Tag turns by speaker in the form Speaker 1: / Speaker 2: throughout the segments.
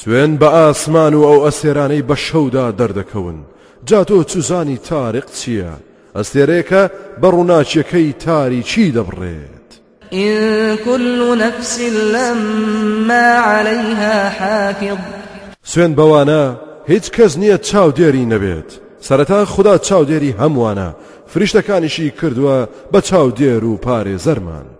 Speaker 1: سوێن بە ئاسمان و ئەو ئەستێرانەی بە شەودا دەردەکەون، جا تۆ چوزانی تارق چییە، ئەستێرەیەکە بە ڕووناکییەکەی تاریکی دەبڕێت.
Speaker 2: ان کل نفس لما علیها حافظ.
Speaker 1: سوێن بەوانە هیچ کەس نییە چاودێری نەبێت، سەرەتا خودا چاودێری هەمووانە، فریشتەکانیشی کردووە بە چاودێر و
Speaker 2: پارێزەرمان.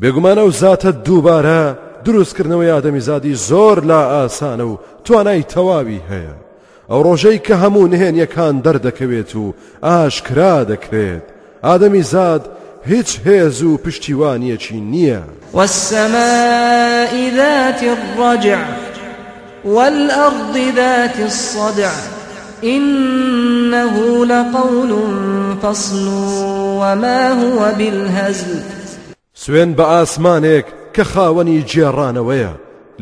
Speaker 1: بێگومان ئەو زاتە دووبارە دروستکردنەوەی ئادەمیزادی زۆر لا ئاسانە و توانای تەواوی هەیە ئەو ڕۆژەی کە هەموو نهێنیەکان دەردەکەوێت و ئاشکرا دەکرێت ئادەمی زاد هیچ هێز و پشتیوانیەکی نییە
Speaker 2: والسماء ذات الرجع والارض ذات الصدع انه لقول فصل وما هو بالهزل
Speaker 1: سوێن بە ئاسمانێک کە خاوەنی گێڕانەوەیە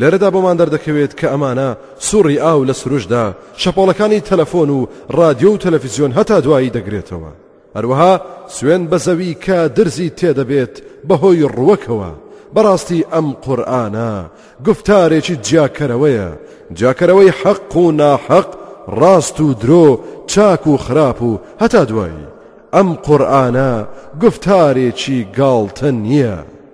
Speaker 1: لێرەدا بۆمان دەردەکەوێت کە ئەمانە سوڕی ئاو لە سروشدا شەپۆڵەکانی تەلەفۆن و رادیۆ و تەلەفیزیۆن هەتا دوایی دەگرێتەوە هەروەها سوێن بە زەوی کە درزی تێدەبێت بەهۆی ڕووەکەوە، بەڕاستی ئەم قورئانە گوفتارێکی جیاکەرەوەیە، جیاکەرەوەی حەق و ناحەق، ڕاست و درۆ، چاک و خراپ و هەتا دوایی، ئەم قورئانە گوفتارێکی گاڵتە نییە.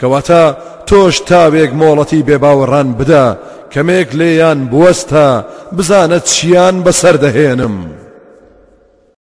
Speaker 1: کەواتە تۆش تاوێک مۆڵەتی بێباوەڕان بدە، کەمێک لێیان بوەستە، بزانە چییان بەسەر دەهێنم.